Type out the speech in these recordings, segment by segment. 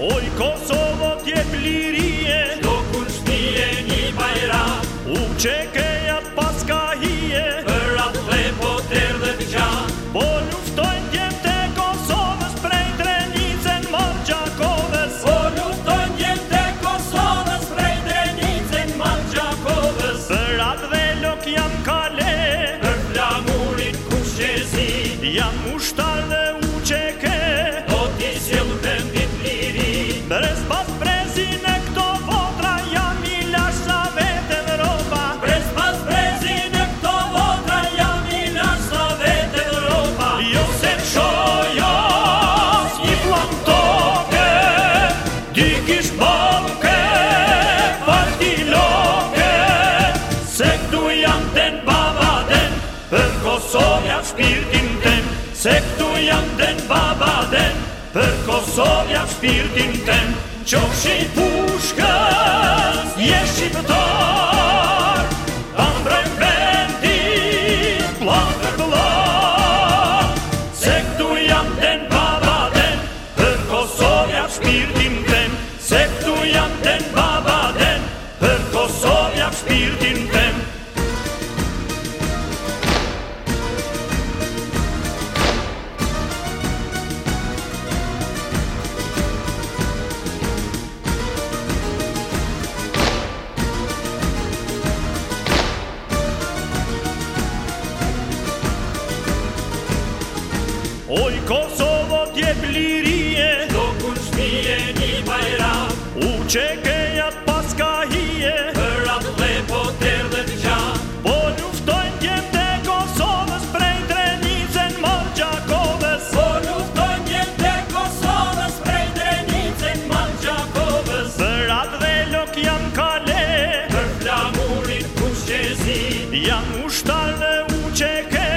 Oi Kosovo tjeplirie Dokun shtije një bajra U qekeja paska loke, falti loke Se këtu jam ten babaden Për Kosovja shpirtin ten Se këtu jam ten babaden Për Kosovja shpirtin ten Qo shi girdim ben Oy Kosovo diye bliriye Dokuz diye bayram Uçeke yatma ushtale u qeke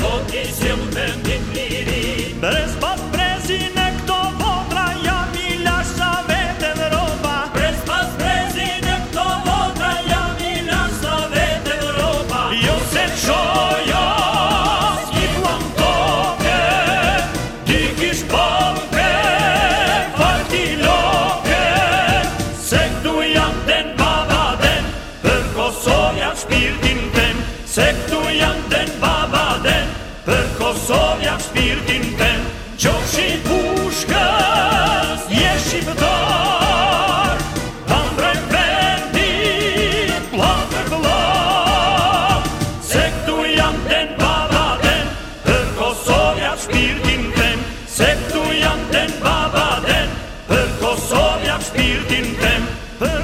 Po t'i sjem me një miri Brez pat prezi në këto votra Ja i lash sa vetën ropa Brez pas prezi në këto votra Ja i lash sa vetën ropa Jo se të shojo Ski plan toke Ti kish pompe Farti loke Se këtu jam den pavaden Për Kosovja shpirti Se këtu jam den baba den Për Kosovë jam shpirtin ten Qoshi pushkës, jeshi pëtar Kam brej vendi, plan për plan Se këtu jam den baba den Për Kosovë jam shpirtin ten Se jam den baba den Për Kosovë jam shpirtin ten Për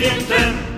Präsidenten.